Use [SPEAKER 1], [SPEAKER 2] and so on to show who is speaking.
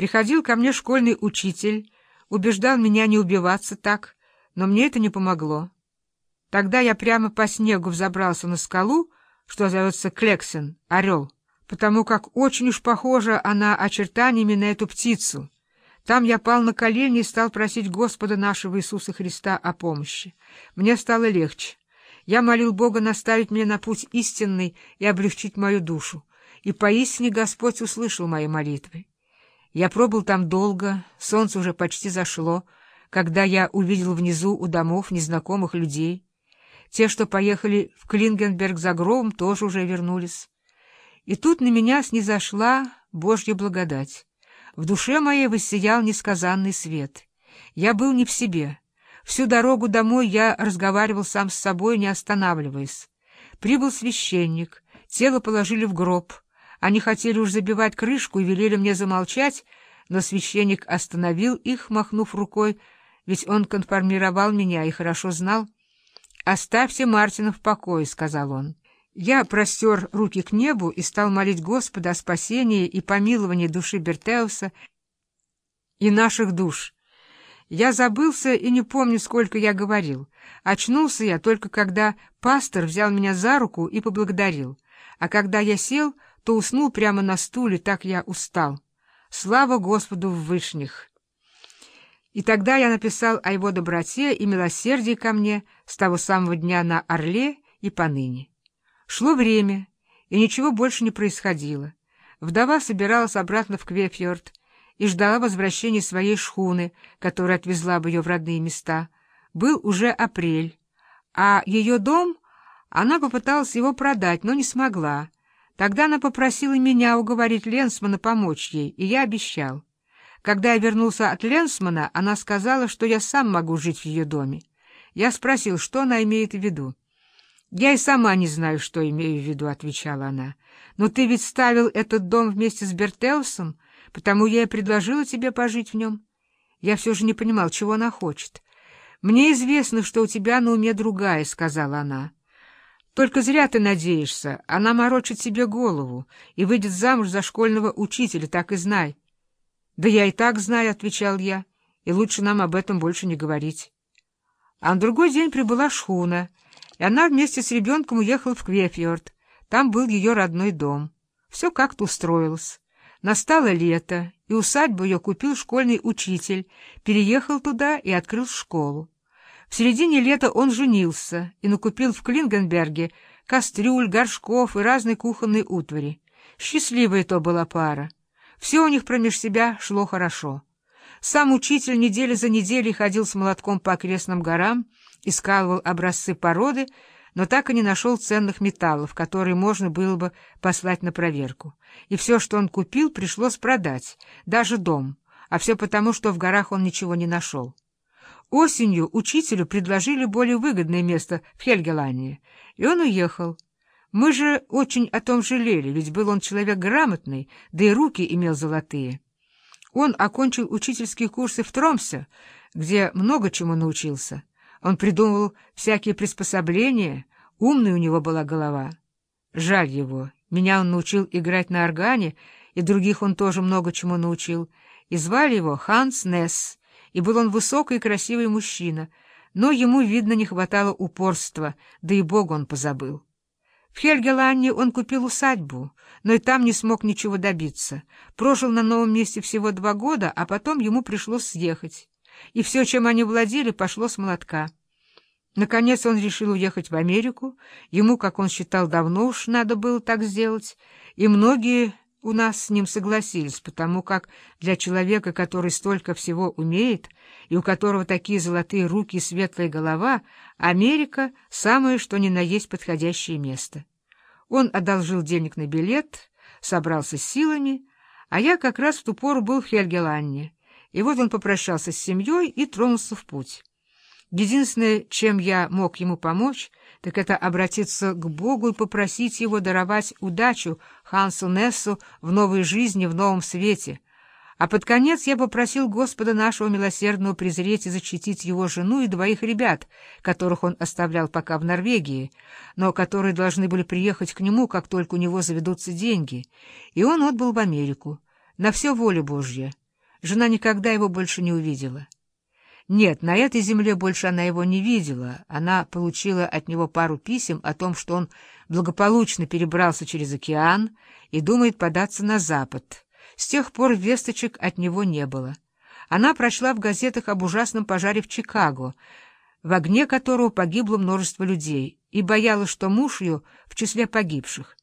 [SPEAKER 1] Приходил ко мне школьный учитель, убеждал меня не убиваться так, но мне это не помогло. Тогда я прямо по снегу взобрался на скалу, что зовется Клексен, орел, потому как очень уж похожа она очертаниями на эту птицу. Там я пал на колени и стал просить Господа нашего Иисуса Христа о помощи. Мне стало легче. Я молил Бога наставить меня на путь истинный и облегчить мою душу. И поистине Господь услышал мои молитвы. Я пробыл там долго, солнце уже почти зашло, когда я увидел внизу у домов незнакомых людей. Те, что поехали в Клингенберг за гробом, тоже уже вернулись. И тут на меня снизошла Божья благодать. В душе моей воссиял несказанный свет. Я был не в себе. Всю дорогу домой я разговаривал сам с собой, не останавливаясь. Прибыл священник, тело положили в гроб. Они хотели уж забивать крышку и велели мне замолчать, но священник остановил их, махнув рукой, ведь он конформировал меня и хорошо знал. «Оставьте Мартина в покое», — сказал он. Я простер руки к небу и стал молить Господа о спасении и помиловании души Бертеуса и наших душ. Я забылся и не помню, сколько я говорил. Очнулся я только когда пастор взял меня за руку и поблагодарил. А когда я сел, то уснул прямо на стуле, так я устал. Слава Господу в вышних! И тогда я написал о его доброте и милосердии ко мне с того самого дня на Орле и поныне. Шло время, и ничего больше не происходило. Вдова собиралась обратно в Квефьорд и ждала возвращения своей шхуны, которая отвезла бы ее в родные места. Был уже апрель, а ее дом, она попыталась его продать, но не смогла. Тогда она попросила меня уговорить Ленсмана помочь ей, и я обещал. Когда я вернулся от Ленсмана, она сказала, что я сам могу жить в ее доме. Я спросил, что она имеет в виду. «Я и сама не знаю, что имею в виду», — отвечала она. «Но ты ведь ставил этот дом вместе с Бертеусом, потому я и предложила тебе пожить в нем». Я все же не понимал, чего она хочет. «Мне известно, что у тебя на уме другая», — сказала она. «Только зря ты надеешься. Она морочит себе голову и выйдет замуж за школьного учителя, так и знай». «Да я и так знаю», — отвечал я, — «и лучше нам об этом больше не говорить». А на другой день прибыла шхуна — и она вместе с ребенком уехала в Квефьорд. Там был ее родной дом. Все как-то устроилось. Настало лето, и усадьбу ее купил школьный учитель, переехал туда и открыл школу. В середине лета он женился и накупил в Клингенберге кастрюль, горшков и разной кухонной утвари. Счастливая то была пара. Все у них промеж себя шло хорошо. Сам учитель недели за неделей ходил с молотком по окрестным горам, искалывал образцы породы, но так и не нашел ценных металлов, которые можно было бы послать на проверку. И все, что он купил, пришлось продать, даже дом, а все потому, что в горах он ничего не нашел. Осенью учителю предложили более выгодное место в Хельгелане, и он уехал. Мы же очень о том жалели, ведь был он человек грамотный, да и руки имел золотые. Он окончил учительские курсы в Тромсе, где много чему научился. Он придумывал всякие приспособления, умная у него была голова. Жаль его. Меня он научил играть на органе, и других он тоже много чему научил. И звали его Ханс Несс, и был он высокий и красивый мужчина, но ему, видно, не хватало упорства, да и Бога он позабыл. В Хельгеланне он купил усадьбу, но и там не смог ничего добиться. Прожил на новом месте всего два года, а потом ему пришлось съехать и все, чем они владели, пошло с молотка. Наконец он решил уехать в Америку, ему, как он считал, давно уж надо было так сделать, и многие у нас с ним согласились, потому как для человека, который столько всего умеет, и у которого такие золотые руки и светлая голова, Америка — самое что ни на есть подходящее место. Он одолжил денег на билет, собрался с силами, а я как раз в ту пору был в Хельгеланне, и вот он попрощался с семьей и тронулся в путь. Единственное, чем я мог ему помочь, так это обратиться к Богу и попросить его даровать удачу Хансу Нессу в новой жизни, в новом свете. А под конец я попросил Господа нашего милосердного презреть и защитить его жену и двоих ребят, которых он оставлял пока в Норвегии, но которые должны были приехать к нему, как только у него заведутся деньги. И он отбыл в Америку. На все воля Божья. Жена никогда его больше не увидела. Нет, на этой земле больше она его не видела. Она получила от него пару писем о том, что он благополучно перебрался через океан и думает податься на запад. С тех пор весточек от него не было. Она прочла в газетах об ужасном пожаре в Чикаго, в огне которого погибло множество людей, и боялась, что муж ее в числе погибших.